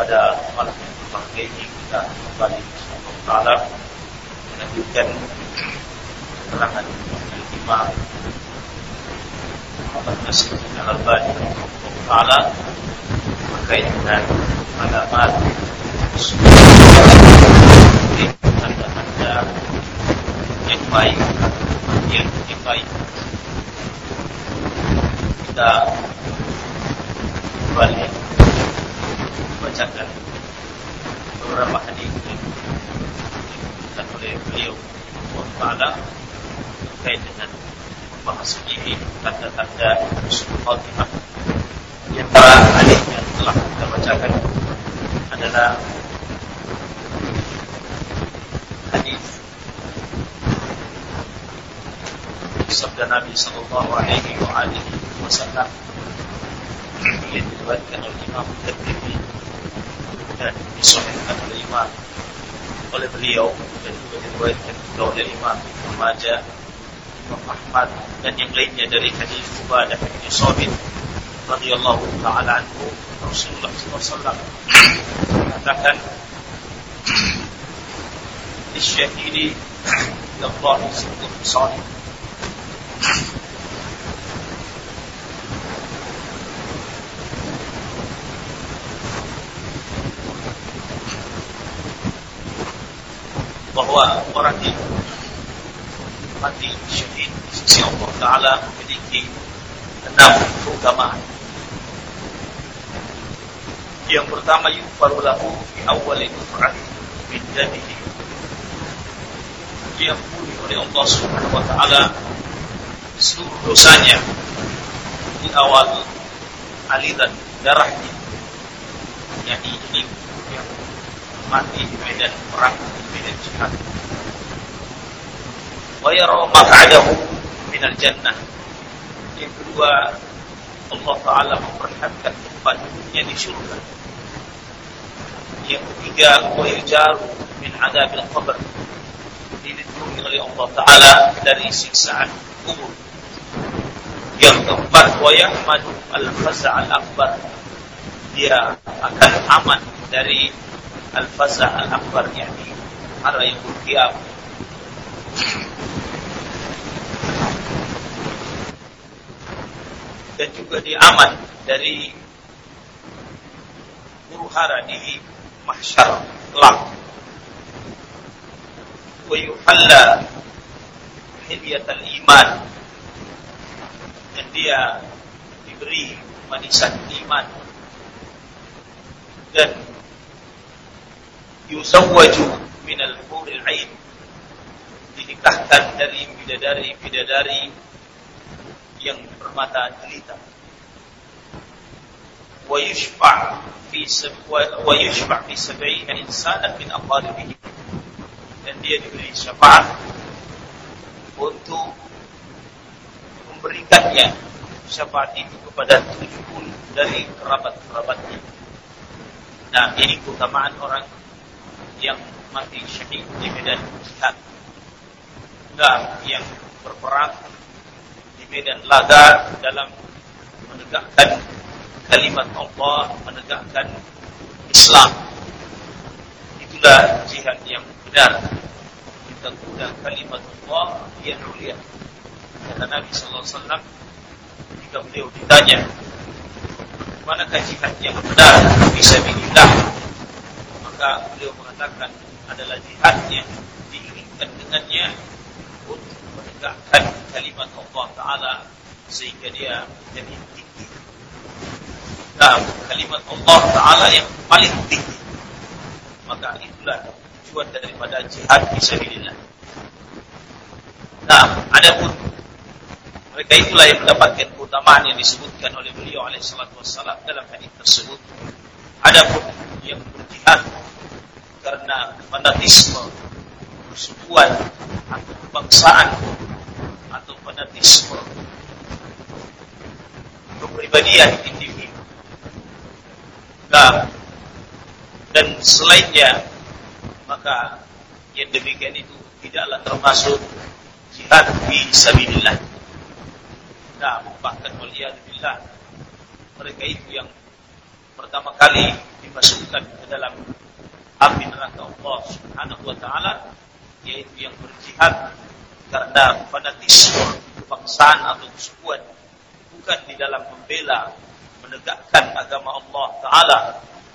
pada malam berbahagia ini kita kembali Taala melanjutkan keterangan Imam Muhammad Nasir bin Al-Albani Taala terkait dengan alamat tanda-tanda yang baik yang yang baik. Kita kembali bacakan beberapa hadis yang oleh beliau Allah terkait dengan membahas ini tanda-tanda husnul khatimah. Di antara hadis yang telah kita bacakan adalah hadis sabda Nabi sallallahu alaihi wa alihi wasallam yang diriwayatkan oleh Imam Tirmidzi dan disahihkan oleh Imam oleh beliau dan juga diriwayatkan juga oleh Imam Ibnu Majah, Imam Ahmad dan yang lainnya dari hadis Ubadah bin Sabit radhiyallahu taala anhu Rasulullah SAW mengatakan Isyahidi Allah Subhanahu Salih bahwa orang yang mati syahid di sisi Allah Ta'ala memiliki enam keutamaan. Yang pertama yufaru lahu fi awwali duf'ati min damihi. Diampuni oleh Allah Subhanahu wa taala seluruh dosanya di awal aliran darahnya. yakni ini yang mati di medan perang di medan jihad. Wa yara maq'adahu min al-jannah yang kedua Allah taala memperhatikan tempatnya di surga yang ketiga wa yujaru min adabil qabr. Dilindungi oleh Allah taala dari siksaan kubur. Yang keempat wa yahmadu al-faza' al-akbar dia akan aman dari al-faza' al-akbar yakni hari yang kiam. Dan juga diaman dari huru hara di mahsyar kelak. Wa yuhalla hilyatal iman dan dia diberi manisan iman dan yusawwaju minal huril ain dinikahkan dari bidadari-bidadari yang bermata jelita. Wa yushfa' fi wa yushfa' fi sab'ina insana min aqaribihi dan dia diberi syafaat untuk memberikannya syafaat itu kepada 70 dari kerabat-kerabatnya. Nah, ini keutamaan orang yang mati syahid di medan jihad. Enggak yang berperang di medan laga dalam menegakkan kalimat Allah, menegakkan Islam. Itulah jihad yang benar. Kita guna kalimat Allah yang mulia. Kata Nabi sallallahu alaihi wasallam jika beliau ditanya manakah jihad yang benar bisa bilillah maka beliau mengatakan adalah jihadnya diiringkan dengannya untuk menegakkan kalimat Allah Ta'ala sehingga dia menjadi tinggi. Nah, kalimat Allah Ta'ala yang paling tinggi. Maka itulah tujuan daripada jihad fisabilillah. Nah, adapun mereka itulah yang mendapatkan keutamaan yang disebutkan oleh beliau alaihissalatu wassalam dalam hadis tersebut. Adapun yang berjihad karena fanatisme persukuan atau kebangsaan atau fanatisme. Kepribadian individu. Nah, dan selainnya maka yang demikian itu tidaklah termasuk jihad fi sabilillah. Nah bahkan waliyadzubillah mereka itu yang pertama kali dimasukkan ke dalam api neraka Allah Subhanahu wa taala yaitu yang berjihad karena fanatisme, kebangsaan atau kesukuan bukan di dalam membela menegakkan agama Allah taala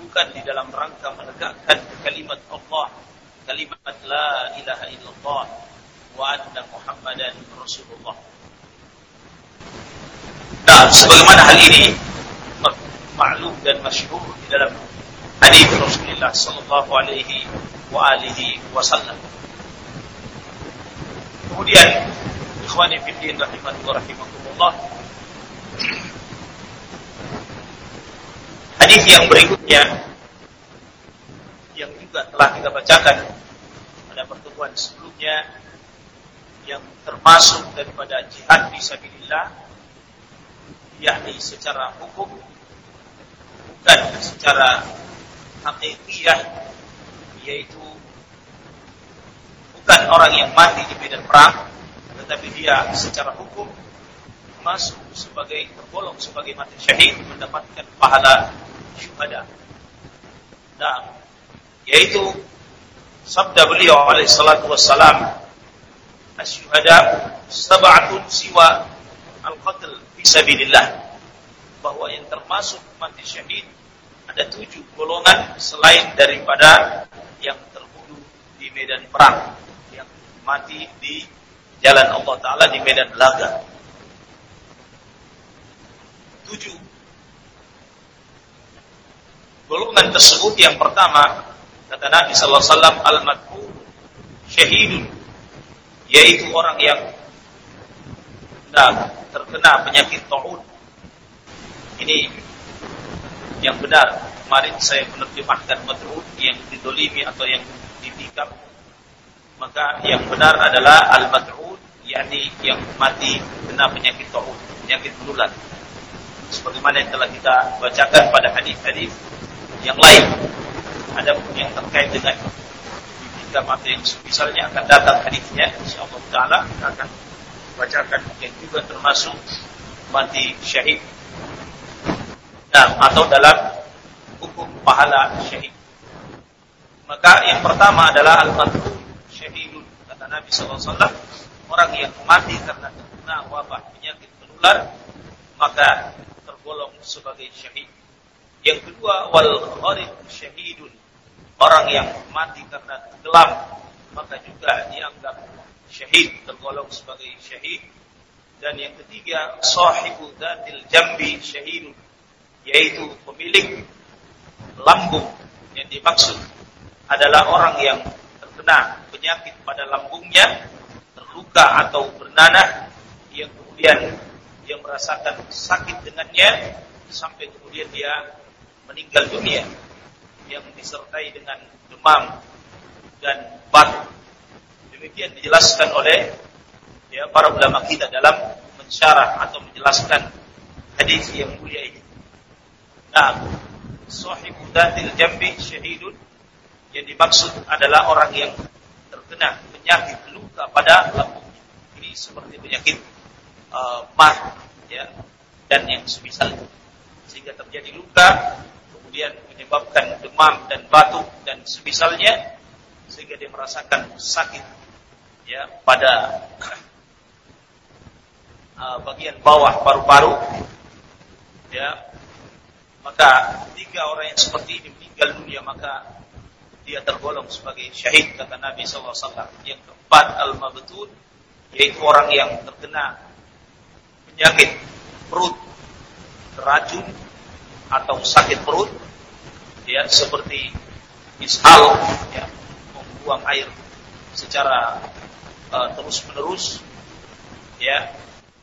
bukan di dalam rangka menegakkan kalimat Allah kalimat la ilaha illallah wa anna muhammadan rasulullah. Nah, sebagaimana hal ini maklum dan masyhur di dalam hadis Rasulullah sallallahu alaihi wa alihi wasallam. Kemudian ikhwani fi din rahimahullah rahimakumullah. Hadis yang berikutnya yang juga telah kita bacakan pada pertemuan sebelumnya yang termasuk daripada jihad di sabilillah yakni secara hukum bukan secara hakikiyah yaitu bukan orang yang mati di medan perang tetapi dia secara hukum masuk sebagai tergolong sebagai mati syahid mendapatkan pahala syuhada. Nah, yaitu sabda beliau alaihi salatu wassalam asyuhada sab'atun siwa al-qatl fisabilillah bahwa yang termasuk mati syahid ada tujuh golongan selain daripada yang terbunuh di medan perang yang mati di jalan Allah Ta'ala di medan laga tujuh golongan tersebut yang pertama kata Nabi Sallallahu Alaihi Wasallam al-madhu syahidun yaitu orang yang nah, terkena penyakit taun. Ini yang benar. Kemarin saya menerjemahkan madrud yang didolimi atau yang ditikam. Maka yang benar adalah al-madrud, yakni yang mati kena penyakit taun, penyakit menular. Sebagaimana yang telah kita bacakan pada hadis-hadis yang lain. Ada yang terkait dengan ditikam atau yang misalnya akan datang hadisnya, insyaallah taala akan bacakan yang juga termasuk mati syahid. Atau dalam hukum pahala syahid. Maka yang pertama adalah al-matbu syahidun kata Nabi SAW orang yang mati karena terkena wabah penyakit menular maka tergolong sebagai syahid. Yang kedua wal gharib syahidun orang yang mati karena tenggelam maka juga dianggap syahid tergolong sebagai syahid dan yang ketiga sahibu datil jambi syahid yaitu pemilik lambung. Yang dimaksud adalah orang yang terkena penyakit pada lambungnya terluka atau bernanah yang kemudian dia merasakan sakit dengannya sampai kemudian dia meninggal dunia. Yang disertai dengan demam dan batuk. Demikian dijelaskan oleh ya, para ulama kita dalam mensyarah atau menjelaskan hadis yang mulia ini. Nah, sahibu datil jambi syahidun yang dimaksud adalah orang yang terkena penyakit luka pada lambung. Ini seperti penyakit uh, ya dan yang semisal sehingga terjadi luka kemudian menyebabkan demam dan batuk dan semisalnya sehingga dia merasakan sakit ya pada uh, bagian bawah paru-paru ya maka tiga orang yang seperti ini meninggal dunia maka dia tergolong sebagai syahid kata Nabi SAW yang keempat al-mabtun yaitu orang yang terkena penyakit perut racun atau sakit perut ya seperti ishal ya membuang air secara uh, terus menerus ya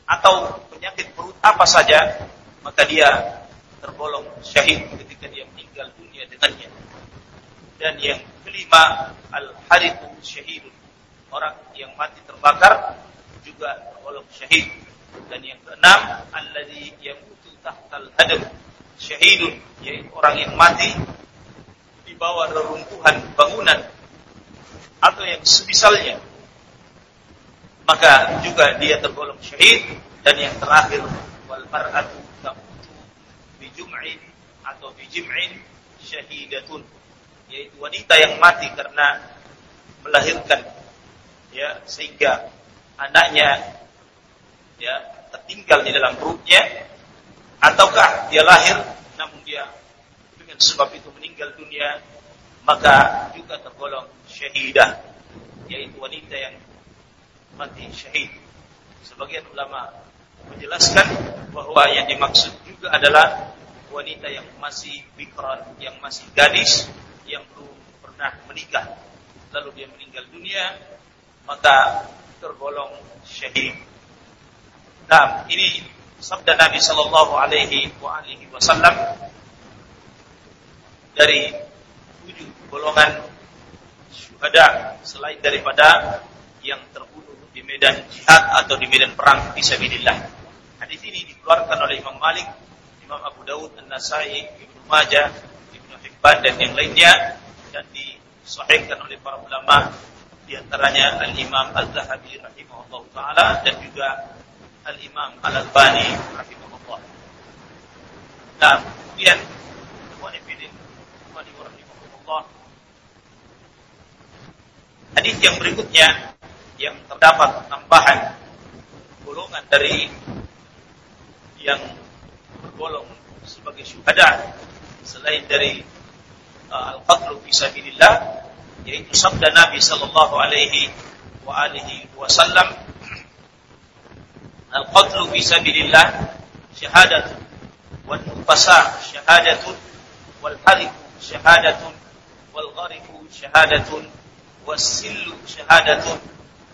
atau penyakit perut apa saja maka dia tergolong syahid ketika dia meninggal dunia dengannya. Dan yang kelima al harithu syahid orang yang mati terbakar juga tergolong syahid. Dan yang keenam alladzi yamutu tahtal hadam. Syahidun yaitu orang yang mati di bawah reruntuhan bangunan atau yang semisalnya. Maka juga dia tergolong syahid. Dan yang terakhir wal mar'atu jum'in atau bijim'in syahidatun. Yaitu wanita yang mati karena melahirkan ya sehingga anaknya ya tertinggal di dalam perutnya ataukah dia lahir namun dia dengan sebab itu meninggal dunia maka juga tergolong syahidah yaitu wanita yang mati syahid. Sebagian ulama menjelaskan bahwa yang dimaksud juga adalah wanita yang masih bikran, yang masih gadis, yang belum pernah menikah, lalu dia meninggal dunia, maka tergolong syahid. Nah, ini sabda Nabi Shallallahu Alaihi Wasallam dari tujuh golongan syuhada selain daripada yang terbunuh di medan jihad atau di medan perang fisabilillah. Hadis ini dikeluarkan oleh Imam Malik Imam Abu Dawud, An-Nasai, Ibnu Majah, Ibnu Hibban dan yang lainnya dan disahihkan oleh para ulama di antaranya Al-Imam Al-Zahabi rahimahullah taala dan juga Al-Imam Al-Albani rahimahullah. Nah, kemudian Hadis yang berikutnya yang terdapat tambahan golongan dari yang tergolong sebagai syuhada selain dari uh, al-qatlu fi sabilillah yaitu sabda Nabi sallallahu alaihi wa alihi wasallam al-qatlu fi sabilillah syahadatun wal nufasa syahadatun wal hariku syahadatun wal ghariku syahadatun was sillu syahadatun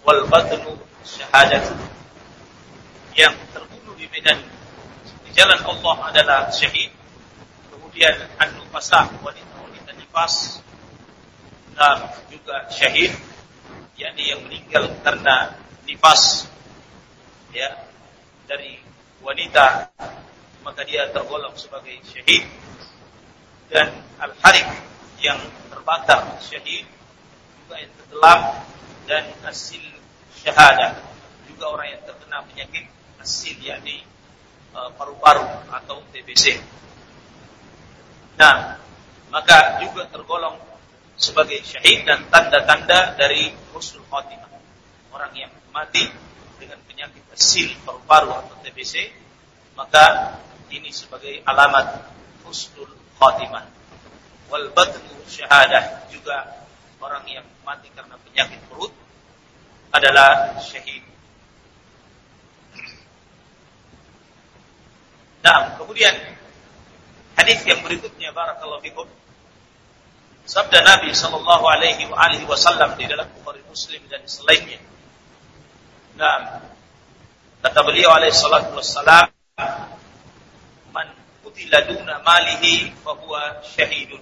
wal badnu syahadatun yang terbunuh di medan jalan Allah adalah syahid. Kemudian an-nufasa wanita-wanita nifas. Dan juga syahid yakni yang meninggal karena nifas. Ya dari wanita maka dia tergolong sebagai syahid. Dan al-harik yang terbakar syahid juga yang tenggelam dan asil syahadah juga orang yang terkena penyakit asil yakni paru-paru atau TBC. Nah, maka juga tergolong sebagai syahid dan tanda-tanda dari husnul khotimah. Orang yang mati dengan penyakit asil paru-paru atau TBC, maka ini sebagai alamat husnul khotimah. Wal badnu syahadah juga orang yang mati karena penyakit perut adalah syahid. Nah, kemudian hadis yang berikutnya barakallahu fikum. Sabda Nabi sallallahu alaihi wa alihi wasallam di dalam Bukhari Muslim dan selainnya. Nah, kata beliau alaihi salatu wassalam, "Man qutila duna malihi fa huwa syahidun."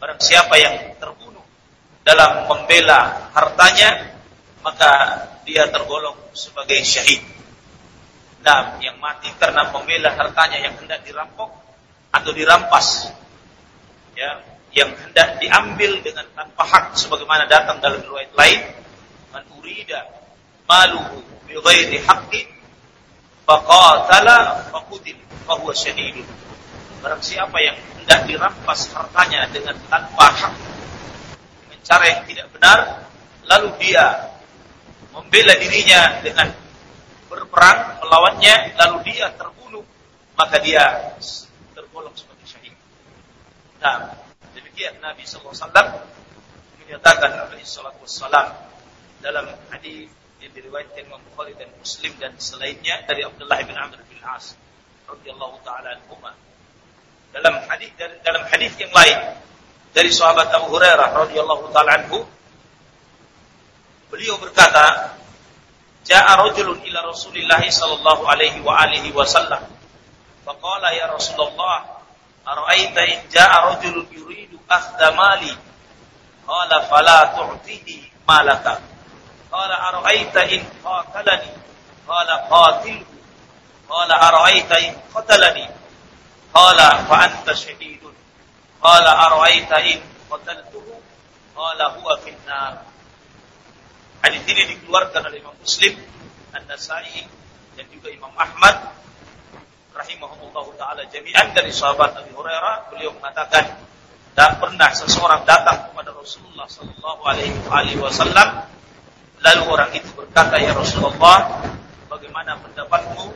Barang siapa yang terbunuh dalam membela hartanya, maka dia tergolong sebagai syahid. Nah, yang mati karena membela hartanya yang hendak dirampok atau dirampas. Ya, yang hendak diambil dengan tanpa hak sebagaimana datang dalam riwayat lain, man urida maluhu bi ghairi haqqin faqatala faqutil fa huwa syahidun. Barang siapa yang hendak dirampas hartanya dengan tanpa hak dengan cara yang tidak benar, lalu dia membela dirinya dengan berperang melawannya lalu dia terbunuh maka dia tergolong sebagai syahid. Nah, demikian Nabi SAW menyatakan alaihi salatu wassalam dalam hadis yang diriwayatkan Imam Bukhari dan Muslim dan selainnya dari Abdullah bin Amr bin As radhiyallahu taala anhuma. Dalam hadis dalam hadis yang lain dari sahabat Abu Hurairah radhiyallahu taala anhu beliau berkata Ja'a rajulun ila Rasulillah sallallahu alaihi wa alihi wasallam. Faqala ya Rasulullah, ara'aita in ja'a rajulun yuridu akhdha mali? Qala fala tu'tihi malaka. Qala ara'aita in qatalani? Qala qatilhu. Qala ara'aita in qatalani? Qala fa anta syahidun. Qala ara'aita in qataltuhu? Qala huwa finnar. Hadis ini dikeluarkan oleh Imam Muslim, An-Nasai dan juga Imam Ahmad rahimahullah taala jami'an dari sahabat Abi Hurairah. Beliau mengatakan dan pernah seseorang datang kepada Rasulullah sallallahu alaihi wasallam lalu orang itu berkata ya Rasulullah bagaimana pendapatmu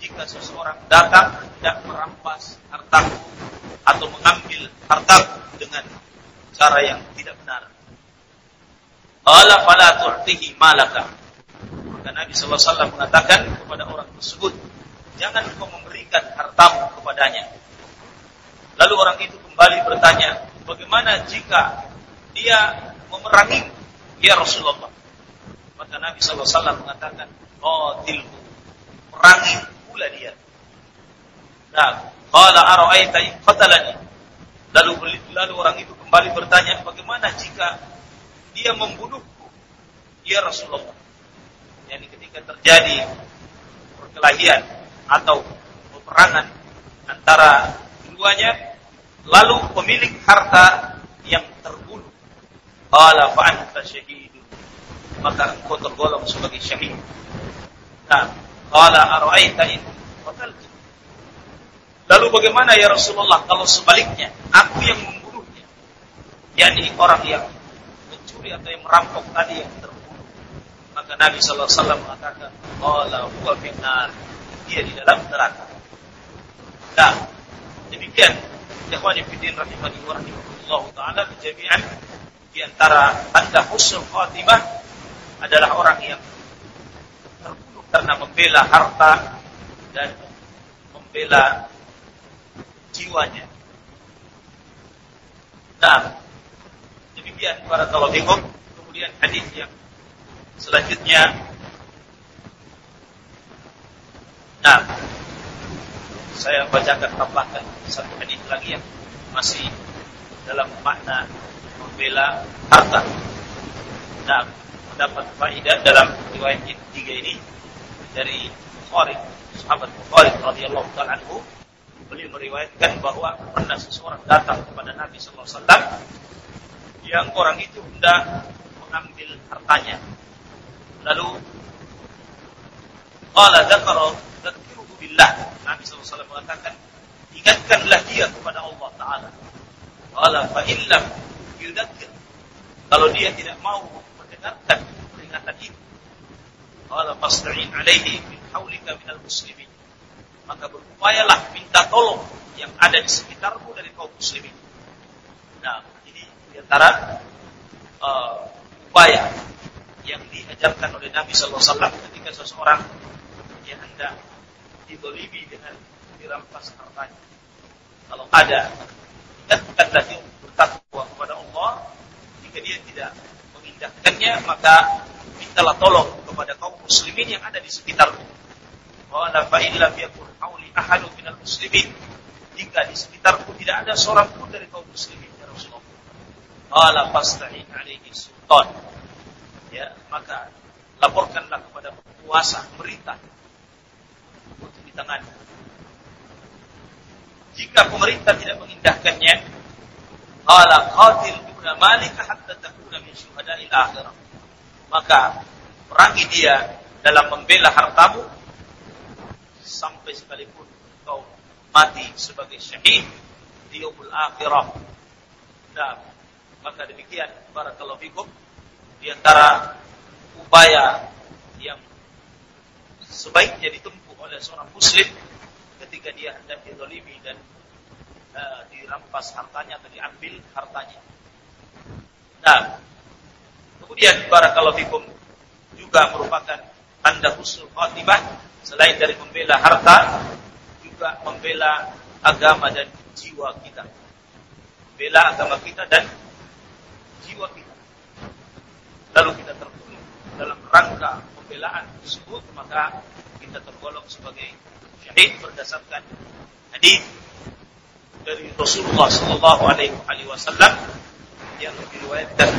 jika seseorang datang tidak merampas hartaku atau mengambil hartaku dengan cara yang tidak benar Qala fala tu'tihi malaka. Maka Nabi SAW mengatakan kepada orang tersebut, jangan kau memberikan hartamu kepadanya. Lalu orang itu kembali bertanya, bagaimana jika dia memerangi ya Rasulullah? Maka Nabi SAW mengatakan, oh tilhu, perangi pula dia. Nah, qala ara'aita in qatalani. Lalu lalu orang itu kembali bertanya, bagaimana jika dia membunuhku ya Rasulullah. Yani ketika terjadi perkelahian atau peperangan antara keduanya lalu pemilik harta yang terbunuh qala fa anta maka engkau tergolong sebagai syahid. Nah qala ara'aita in qataltu. Lalu bagaimana ya Rasulullah kalau sebaliknya aku yang membunuhnya? Yakni orang yang mencuri atau yang merampok tadi yang terbunuh. Maka Nabi sallallahu alaihi wasallam mengatakan, "Qala huwa finnar." Dia di dalam neraka. Nah, demikian ikhwani fillah rahimani wa rahimakumullah taala jami'an di antara tanda husnul khatimah adalah orang yang terbunuh karena membela harta dan membela jiwanya. Nah, Demikian para fikum. Kemudian hadis yang selanjutnya Nah, saya bacakan tambahkan satu hadis lagi yang masih dalam makna membela harta. Nah, mendapat faidah dalam riwayat tiga ini dari Bukhari, sahabat Bukhari radhiyallahu taala anhu, beliau meriwayatkan bahwa pernah seseorang datang kepada Nabi sallallahu alaihi wasallam yang orang itu hendak mengambil hartanya. Lalu qala dzakara dzakirhu billah. Nabi SAW mengatakan, ingatkanlah dia kepada Allah Taala. Qala fa illam yudzakir. Kalau dia tidak mau mendengarkan peringatan itu, qala fasta'in alaihi min haulika minal muslimin. Maka berupayalah minta tolong yang ada di sekitarmu dari kaum muslimin. Nah, antara uh, upaya yang diajarkan oleh Nabi Sallallahu Alaihi Wasallam ketika seseorang yang hendak didolimi dengan dirampas hartanya. Kalau ada, ingatkanlah dia bertakwa kepada Allah. Jika dia tidak mengindahkannya, maka mintalah tolong kepada kaum muslimin yang ada di sekitarmu. Wala fa'in lam yakun hauli ahadu minal muslimin. Jika di sekitarku tidak ada seorang pun dari kaum muslimin Qala fasta'in alaihi sultan. Ya, maka laporkanlah kepada penguasa pemerintah untuk ditangani. Jika pemerintah tidak mengindahkannya, qala qatil duna malika hatta takuna min syuhada'il akhirah. Maka perangi dia dalam membela hartamu sampai sekalipun kau mati sebagai syahid di yaumul akhirah. Nah, maka demikian barakallahu fikum di antara upaya yang sebaiknya ditempuh oleh seorang muslim ketika dia hendak dizalimi dan uh, dirampas hartanya atau diambil hartanya. Nah, kemudian barakallahu fikum juga merupakan tanda husnul khatimah selain dari membela harta juga membela agama dan jiwa kita. Membela agama kita dan jiwa kita. Lalu kita terbunuh dalam rangka pembelaan tersebut, maka kita tergolong sebagai syahid berdasarkan hadis dari Rasulullah Sallallahu Alaihi Wasallam yang diriwayatkan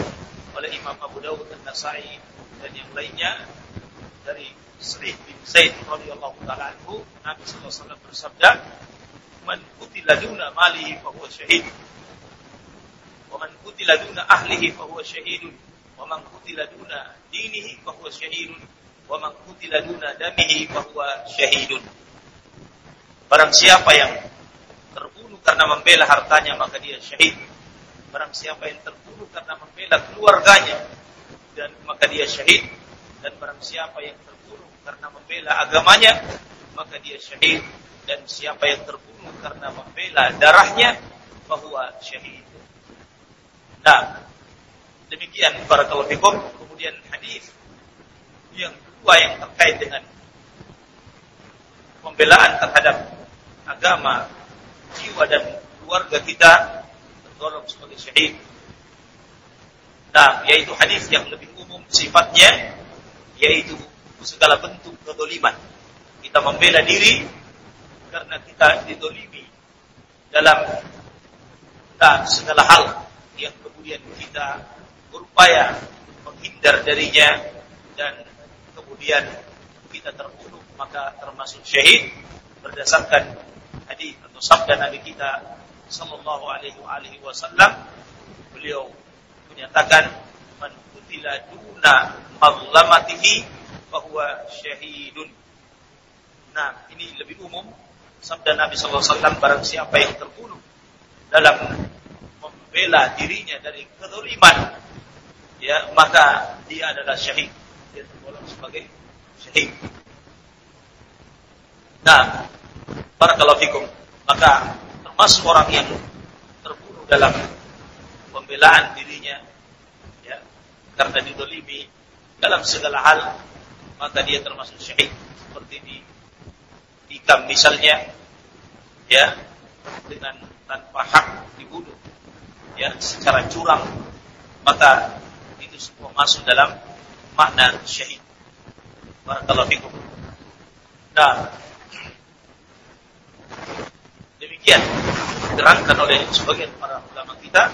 oleh Imam Abu Dawud dan Nasai dan yang lainnya dari Sa'id bin Zaid radhiyallahu taala anhu Nabi sallallahu alaihi wasallam bersabda man malihi fa syahid wa man ahlihi bahwa syahidun wa man dinihi bahwa syahidun wa man damihi bahwa syahidun barang siapa yang terbunuh karena membela hartanya maka dia syahid. Barang siapa yang terbunuh karena membela keluarganya dan maka dia syahid. Dan barang siapa yang terbunuh karena membela agamanya maka dia syahid. Dan siapa yang terbunuh karena membela darahnya bahwa syahid. Nah, demikian para fikum. Kemudian hadis yang kedua yang terkait dengan pembelaan terhadap agama, jiwa dan keluarga kita tergolong sebagai syahid. Nah, yaitu hadis yang lebih umum sifatnya, yaitu segala bentuk kedoliman. Kita membela diri karena kita didolimi dalam nah, segala hal kemudian kita berupaya menghindar darinya dan kemudian kita terbunuh maka termasuk syahid berdasarkan hadis atau sabda Nabi kita sallallahu alaihi wasallam beliau menyatakan man qutila duna mazlamatihi bahwa syahidun. Nah, ini lebih umum sabda Nabi sallallahu alaihi wasallam barang siapa yang terbunuh dalam membela dirinya dari kezaliman ya maka dia adalah syahid. Dia tergolong sebagai syahid. Nah, barakallahu fikum. Maka termasuk orang yang terbunuh dalam pembelaan dirinya ya, karena didolimi dalam segala hal maka dia termasuk syahid. Seperti di ikam misalnya ya dengan tanpa hak dibunuh ya. Secara curang maka itu semua masuk dalam makna syahid. Barakallahu fikum. Nah. Demikian diterangkan oleh sebagian para ulama kita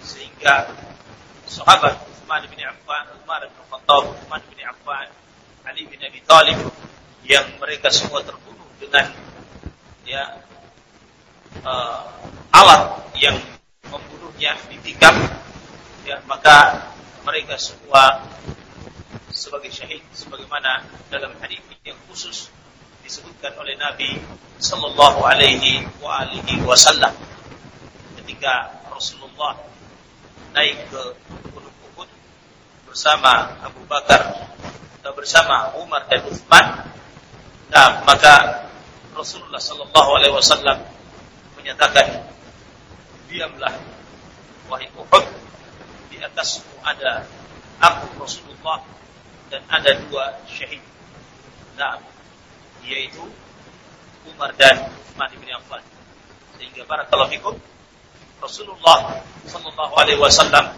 sehingga sahabat Utsman bin Affan, Umar bin Khattab, Utsman bin Affan, Ali bin Abi Thalib yang mereka semua terbunuh dengan ya uh, alat yang membunuhnya ditikam ya maka mereka semua sebagai syahid sebagaimana dalam hadis yang khusus disebutkan oleh Nabi Sallallahu Alaihi wa alihi Wasallam ketika Rasulullah naik ke Gunung Uhud bersama Abu Bakar atau bersama Umar dan Uthman. Nah, maka Rasulullah Sallallahu Alaihi Wasallam menyatakan, diamlah wahai Uhud di atasmu ada aku Rasulullah dan ada dua syahid. Nah, yaitu Umar dan Utsman bin Affan. Sehingga barakallahu fikum Rasulullah sallallahu alaihi wasallam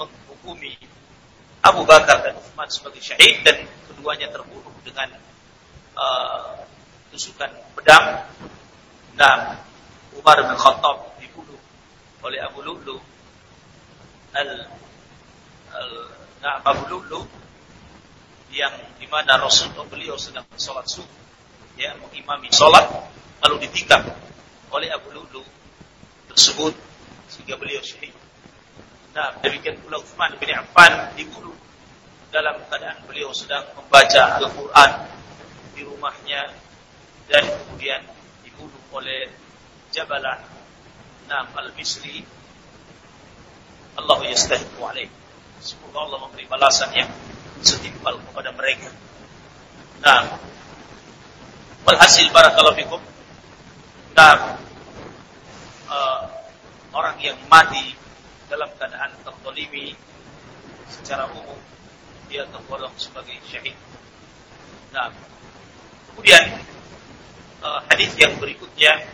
menghukumi Abu Bakar dan Utsman sebagai syahid dan keduanya terbunuh dengan uh, tusukan pedang. Nah, Umar bin Khattab oleh Abu Lu'lu al, al nah, Abu Lu'lu yang di mana Rasulullah beliau sedang sholat subuh, ya mengimami sholat, lalu ditikam oleh Abu Lulu tersebut sehingga beliau syahid. Nah, demikian pula Uthman bin Affan dibunuh dalam keadaan beliau sedang membaca Al-Quran di rumahnya dan kemudian dibunuh oleh Jabalah Nam Al-Misri Allah yastahiku alaih. Semoga Allah memberi balasan yang setimpal kepada mereka. Nah, walhasil barakallahu fikum. Nah, uh, orang yang mati dalam keadaan tertolimi secara umum dia tergolong sebagai syahid. Nah, kemudian uh, hadis yang berikutnya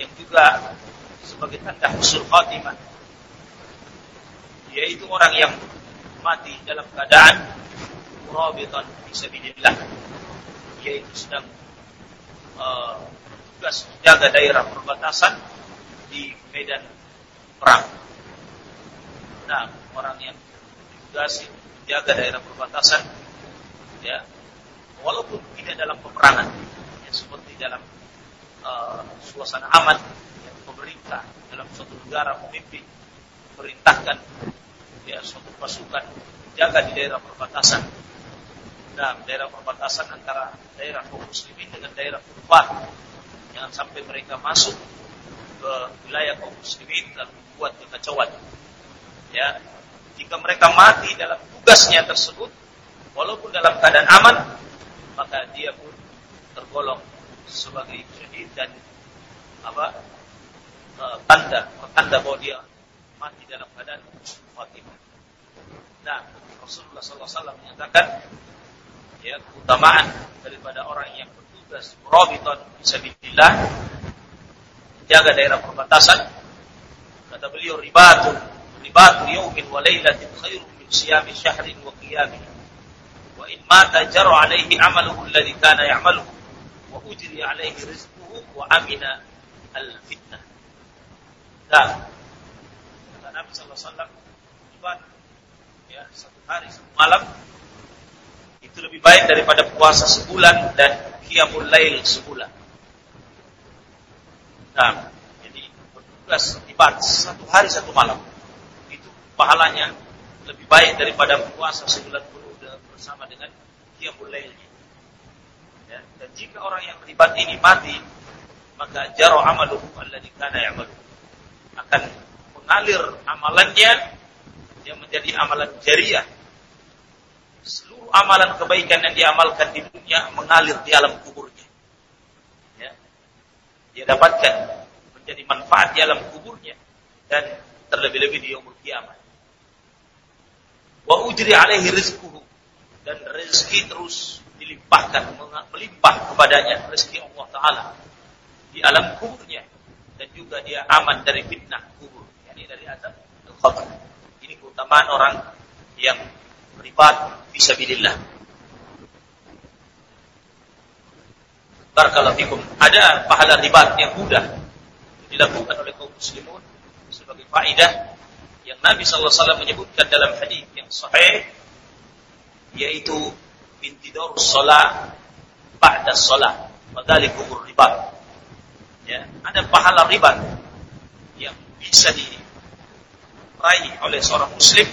yang juga sebagai tanda husnul khatimah yaitu orang yang mati dalam keadaan murabitan fisabilillah yaitu sedang uh, tugas menjaga daerah perbatasan di medan perang. Nah, orang yang ditugasi menjaga daerah perbatasan ya walaupun tidak dalam peperangan ya, seperti dalam uh, suasana aman ya, pemerintah dalam suatu negara memimpin memerintahkan ya suatu pasukan jaga di daerah perbatasan. Nah, daerah perbatasan antara daerah kaum muslimin dengan daerah kufar. Jangan sampai mereka masuk ke wilayah kaum muslimin dan membuat kekacauan. Ya, jika mereka mati dalam tugasnya tersebut, walaupun dalam keadaan aman, maka dia pun tergolong sebagai syahid dan apa uh, tanda tanda bahwa dia mati dalam keadaan mati. Nah, Rasulullah SAW menyatakan ya keutamaan daripada orang yang bertugas rabitan fisabilillah menjaga daerah perbatasan. Kata beliau ribatun ribatu yaumin wa lailatin khairun min siyami syahrin wa qiyamih wa in mata jarra alaihi amaluhu alladhi kana ya'maluhu wa ujri alaihi rizquhu wa amina al fitnah nah kata Nabi wasallam ibadah ya satu hari satu malam itu lebih baik daripada puasa sebulan dan qiyamul lail sebulan. Nah, jadi bertugas ibadah satu hari satu malam itu pahalanya lebih baik daripada puasa sebulan penuh bersama dengan qiyamul lailnya. Ya, dan jika orang yang terlibat ini mati, maka jaro amaluhu alladhi kana ya'malu akan mengalir amalannya yang menjadi amalan jariah seluruh amalan kebaikan yang diamalkan di dunia mengalir di alam kuburnya. Ya. Dia dapatkan menjadi manfaat di alam kuburnya dan terlebih-lebih di yaumul kiamat. Wa ujri alaihi rizquhu dan rezeki terus dilimpahkan melimpah kepadanya rezeki Allah taala di alam kuburnya dan juga dia aman dari fitnah kubur yakni dari azab al-qabr. Ini keutamaan orang yang ribat fisabilillah. Barakallahu fikum. Ada pahala ribat yang mudah dilakukan oleh kaum muslimun sebagai faedah yang Nabi SAW menyebutkan dalam hadis yang sahih yaitu intidar salat ba'da salat wadhalikum ribat ya ada pahala ribat yang bisa diraih oleh seorang muslim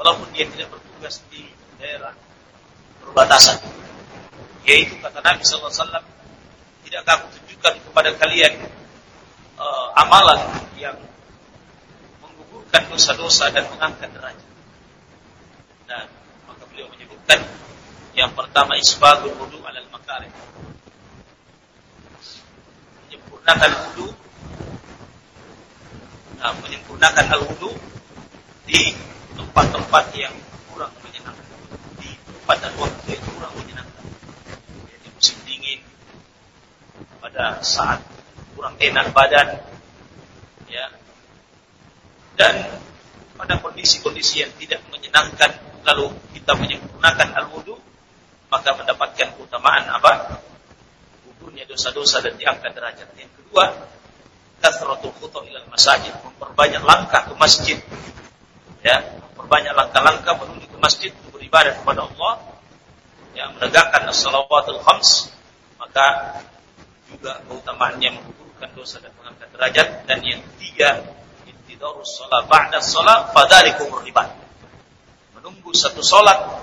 walaupun dia tidak bertugas di daerah perbatasan. Yaitu kata Nabi SAW, tidak aku tunjukkan kepada kalian uh, amalan yang menggugurkan dosa-dosa dan mengangkat derajat. Dan maka beliau menyebutkan yang pertama isbagul wudu alal makarim. Menyempurnakan wudu nah, menyempurnakan al-wudu di tempat-tempat yang kurang menyenangkan. Di tempat dan waktu yang kurang menyenangkan. Di musim dingin pada saat kurang enak badan ya. Dan pada kondisi-kondisi yang tidak menyenangkan lalu kita menyempurnakan al-wudu maka mendapatkan keutamaan apa? Gugurnya dosa-dosa dan diangkat derajat. Yang kedua, kasratul khutu ilal masajid, memperbanyak langkah ke masjid. Ya, memperbanyak langkah-langkah menuju ke masjid beribadah kepada Allah yang menegakkan as-salawatul khams maka juga keutamaannya menggugurkan dosa dan mengangkat derajat dan yang ketiga intidarus salat ba'da salat fadzalikum ribat menunggu satu salat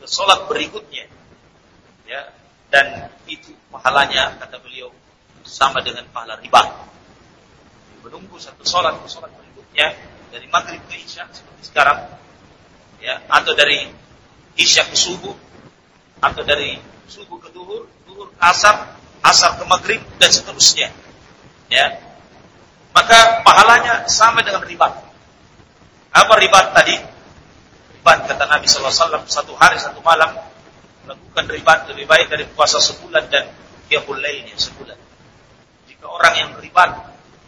ke salat berikutnya ya dan itu pahalanya kata beliau sama dengan pahala riba. Menunggu satu salat ke salat berikutnya dari maghrib ke isya seperti sekarang ya atau dari isya ke subuh atau dari subuh ke duhur duhur ke asar asar ke maghrib dan seterusnya ya. Maka pahalanya sama dengan ribat apa ribat tadi? Ribat kata Nabi SAW satu hari satu malam melakukan ribat lebih baik dari puasa sebulan dan qiyamul lainnya sebulan jika orang yang ribat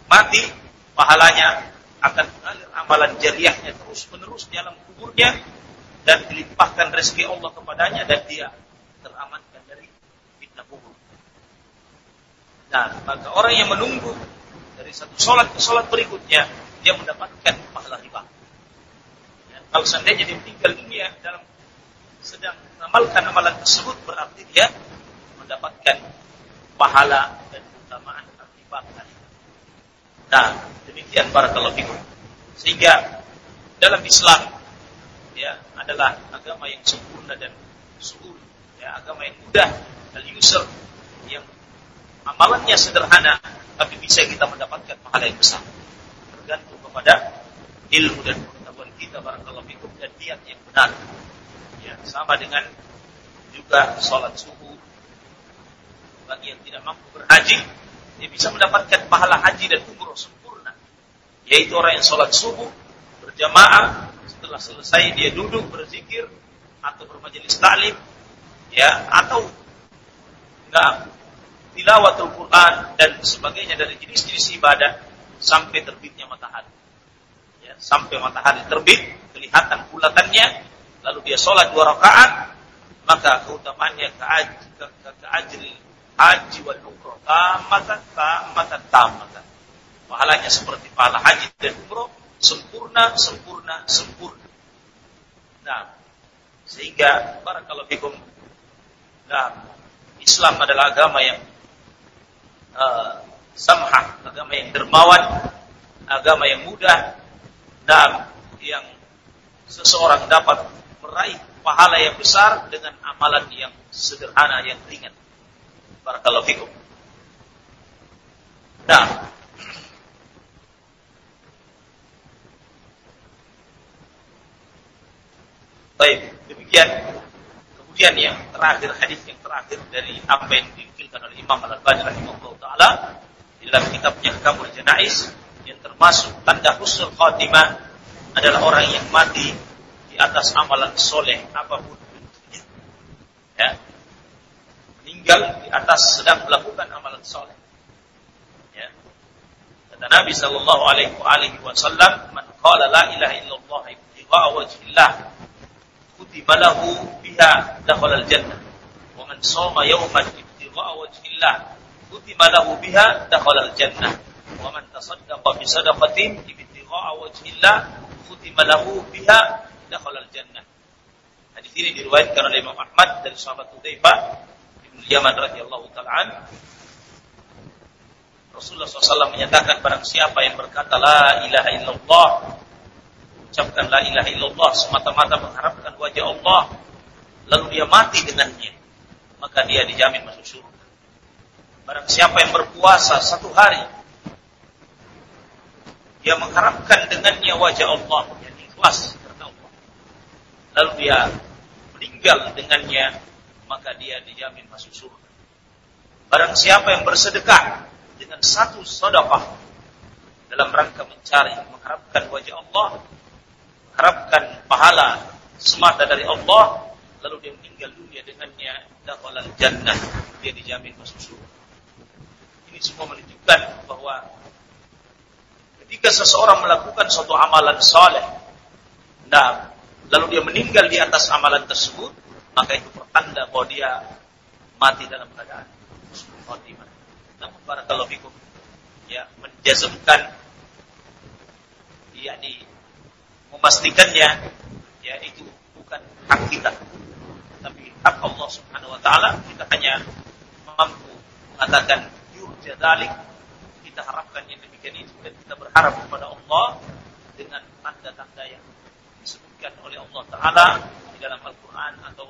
mati pahalanya akan mengalir amalan jariahnya terus menerus di alam kuburnya dan dilimpahkan rezeki Allah kepadanya dan dia teramankan dari fitnah kubur. Nah, maka orang yang menunggu dari satu sholat ke sholat berikutnya dia mendapatkan pahala riba. Ya, kalau seandainya dia meninggal dunia dalam sedang mengamalkan amalan tersebut berarti dia mendapatkan pahala dan keutamaan riba tadi. Nah, demikian para fikum. Sehingga dalam Islam ya adalah agama yang sempurna dan suhul, ya, agama yang mudah, al-yusr, yang amalannya sederhana, tapi bisa kita mendapatkan pahala yang besar. Tergantung kepada ilmu dan pengetahuan kita barakallahu fikum dan niat yang benar. Ya, sama dengan juga sholat subuh. Bagi yang tidak mampu berhaji dia bisa mendapatkan pahala haji dan umroh sempurna. Yaitu orang yang sholat subuh berjamaah setelah selesai dia duduk berzikir atau bermajelis taklim ya atau enggak tilawatul Quran dan sebagainya dari jenis-jenis ibadah sampai terbitnya matahari. Ya, sampai matahari terbit, kelihatan bulatannya, lalu dia sholat dua rakaat, maka keutamannya ke, ke, ke, ke ajri haji wal umroh tamatan tamatan tamatan. Pahalanya seperti pahala haji dan umroh sempurna, sempurna, sempurna. Nah, sehingga barakallahu fikum. Nah, Islam adalah agama yang uh, samhah, agama yang dermawan, agama yang mudah dan yang seseorang dapat meraih pahala yang besar dengan amalan yang sederhana yang ringan. Barakallahu fikum. Nah, Baik, demikian. Kemudian yang terakhir hadis yang terakhir dari apa yang dinukilkan oleh Imam Al-Albani rahimahullah taala di dalam kitabnya Kamul Janais yang termasuk tanda husnul khatimah adalah orang yang mati di atas amalan soleh apa pun bentuknya. Ya. Meninggal di atas sedang melakukan amalan soleh. Ya. Kata Nabi Shallallahu Alaihi Wasallam, "Man qala la ilaha illallah ibtigha wajhillah kutiba lahu biha dakhala al-jannah wa man shoma yawman ibtigha'a wajhillah kutiba lahu biha dakhala al-jannah wa man tasaddaqa bi sadaqatin ibtigha'a wajhillah kutiba lahu biha dakhala al-jannah hadis ini diriwayatkan oleh Imam Ahmad dari sahabat Hudzaifah bin Yaman radhiyallahu taala Rasulullah SAW menyatakan barang siapa yang berkata la ilaha illallah mengucapkan la ilaha illallah semata-mata mengharapkan wajah Allah lalu dia mati dengannya maka dia dijamin masuk surga. Barang siapa yang berpuasa satu hari dia mengharapkan dengannya wajah Allah yang ikhlas lalu dia meninggal dengannya maka dia dijamin masuk surga. Barang siapa yang bersedekah dengan satu sedekah dalam rangka mencari mengharapkan wajah Allah harapkan pahala semata dari Allah lalu dia meninggal dunia dengannya dakhalal jannah dia dijamin masuk surga. Ini semua menunjukkan bahwa ketika seseorang melakukan suatu amalan saleh nah lalu dia meninggal di atas amalan tersebut maka itu pertanda bahwa dia mati dalam keadaan khotimah namun barakallahu fikum ya menjazmkan yakni memastikannya ya itu bukan hak kita. Tapi hak Allah Subhanahu wa taala kita hanya mampu mengatakan yurja dalik kita harapkan yang demikian itu dan kita berharap kepada Allah dengan tanda-tanda yang disebutkan oleh Allah taala di dalam Al-Qur'an atau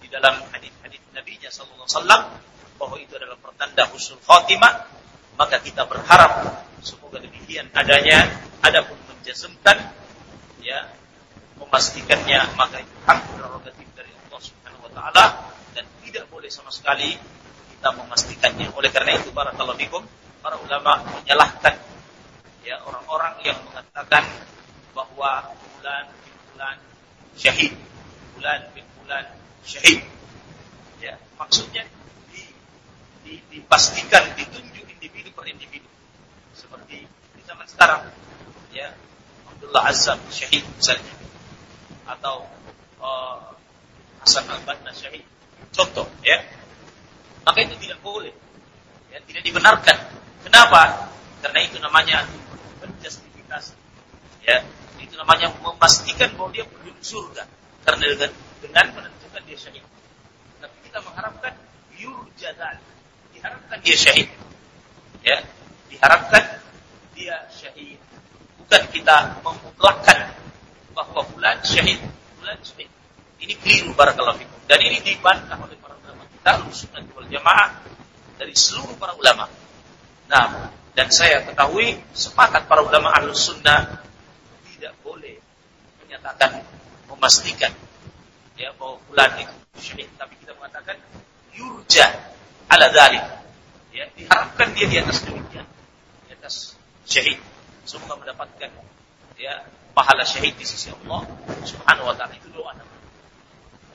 di dalam hadis-hadis Nabi-Nya sallallahu alaihi wasallam bahwa itu adalah pertanda husnul khatimah maka kita berharap semoga demikian adanya adapun menjazmkan ya memastikannya maka itu hak prerogatif dari Allah Subhanahu wa taala dan tidak boleh sama sekali kita memastikannya. Oleh karena itu para fikum para ulama menyalahkan ya orang-orang yang mengatakan bahwa bulan bin bulan syahid, bulan bin bulan syahid. Ya, maksudnya di, di, dipastikan ditunjuk individu per individu. Seperti di zaman sekarang ya Abdullah Azam syahid misalnya. Atau uh, Hasan al-Banna syahid. Contoh ya. Maka itu tidak boleh. Ya, tidak dibenarkan. Kenapa? Karena itu namanya menjustifikasi ya namanya memastikan bahwa dia penduduk surga karena dengan dengan menentukan dia syahid tapi kita mengharapkan yurjadan diharapkan dia syahid ya diharapkan dia syahid bukan kita memutlakkan bahwa bulan syahid, bulan syahid. Ini keliru barakallahu fikum. Dan ini dibantah oleh para ulama kita sunnah wal jamaah dari seluruh para ulama. Nah, dan saya ketahui sepakat para ulama ahlus sunnah menyatakan memastikan ya bahwa bulan itu syahid tapi kita mengatakan yurja ala dzalik ya diharapkan dia di atas demikian di atas syahid. Semoga mendapatkan ya pahala syahid di sisi Allah Subhanahu wa taala. Itu doa.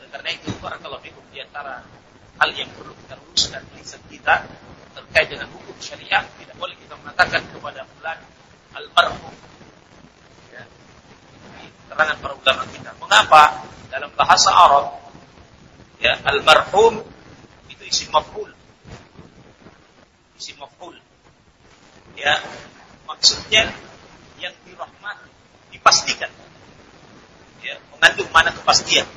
Oleh karena itu barakallahu fikum di antara hal yang perlu kita luruskan lisan kita terkait dengan hukum syariat tidak boleh kita mengatakan kepada fulan almarhum keterangan para ulama kita. Mengapa dalam bahasa Arab ya almarhum itu isim maf'ul. Isim maf'ul. Ya, maksudnya yang dirahmati dipastikan. Ya, mengandung mana kepastian.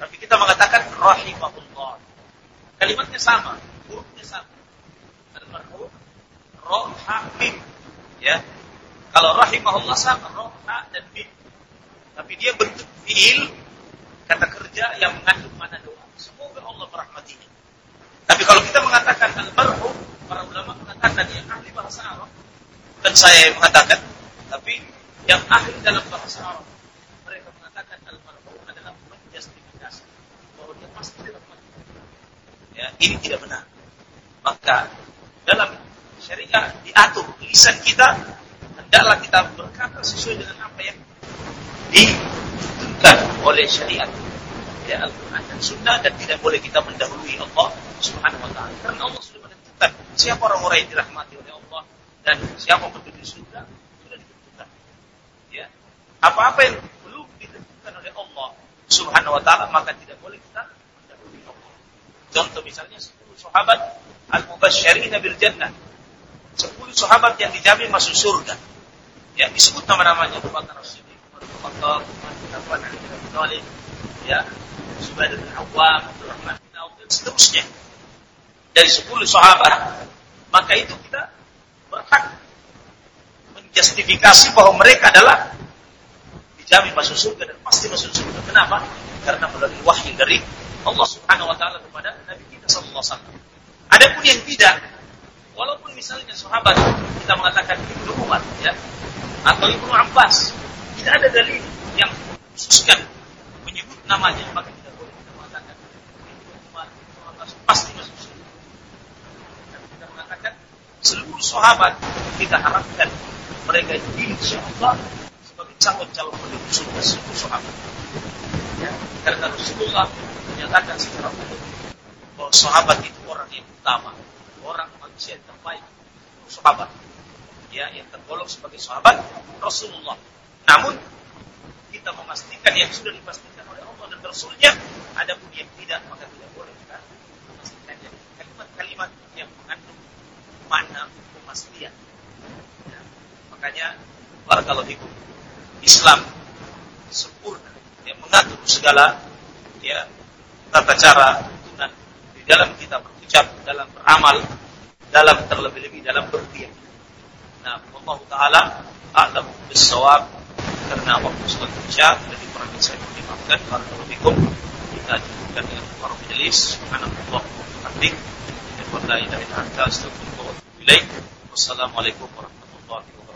Tapi kita mengatakan rahimahullah. Kalimatnya sama, hurufnya sama. Al-marhum, roh, ha, mim. Ya. Kalau rahimahullah sama, roh, dan mim. Tapi dia bentuk fiil, kata kerja yang mengandung mana doa. Semoga Allah merahmatinya. Tapi kalau kita mengatakan al-marhum, para ulama mengatakan yang ahli bahasa Arab, dan saya mengatakan, tapi yang ahli dalam bahasa Arab mereka mengatakan al-marfu adalah menjustifikasi bahwa dia pasti dalam ya ini tidak benar maka dalam syariat diatur lisan kita hendaklah kita berkata sesuai dengan apa yang ditentukan oleh syariat ya Al-Quran dan Sunnah dan tidak boleh kita mendahului Allah Subhanahu Wa Taala karena Allah sudah menentukan siapa orang-orang yang dirahmati oleh Allah dan siapa penduduk surga apa-apa yang belum ditentukan oleh Allah Subhanahu wa taala maka tidak boleh kita mendahului Allah. Contoh misalnya 10 sahabat al-mubasysyirin bil jannah. 10 sahabat yang dijamin masuk surga. Ya, disebut nama-namanya Abu Bakar bin Khattab, Umar bin Abi Thalib, ya, Zubair bin Awwam, Abdurrahman bin Auf dan seterusnya. Dari 10 sahabat, maka itu kita berhak menjustifikasi bahwa mereka adalah dijamin masuk surga dan pasti masuk surga. Kenapa? Karena melalui wahyu dari Allah Subhanahu wa taala kepada Nabi kita sallallahu alaihi wasallam. Adapun yang tidak, walaupun misalnya sahabat kita mengatakan Ibnu Umar ya atau Ibnu Abbas, tidak ada dalil yang khususkan menyebut namanya, maka tidak boleh kita mengatakan pasti masuk surga. Kita mengatakan seluruh sahabat kita harapkan mereka itu insya Allah calon-calon penduduk surga sepuluh sahabat. Ya, karena Rasulullah menyatakan secara umum bahwa sahabat itu orang yang utama, orang manusia yang terbaik, sahabat. Ya, yang tergolong sebagai sahabat Rasulullah. Namun kita memastikan yang sudah dipastikan oleh Allah dan Rasulnya, ada pun yang tidak maka tidak boleh kita memastikannya. Kalimat-kalimat yang mengandung makna pemastian. Ya, makanya kalau fikum Islam sempurna yang mengatur segala ya tata cara tuntunan di dalam kita berucap, dalam beramal, dalam terlebih-lebih dalam berdiam. Nah, Allah Taala a'lam bisawab karena waktu sudah isya dan kurang saya dimaafkan barakallahu kita cukupkan dengan para majelis subhanallah hamdik wa la ilaha illa anta astaghfiruka wa atubu ilaik wassalamualaikum warahmatullahi wabarakatuh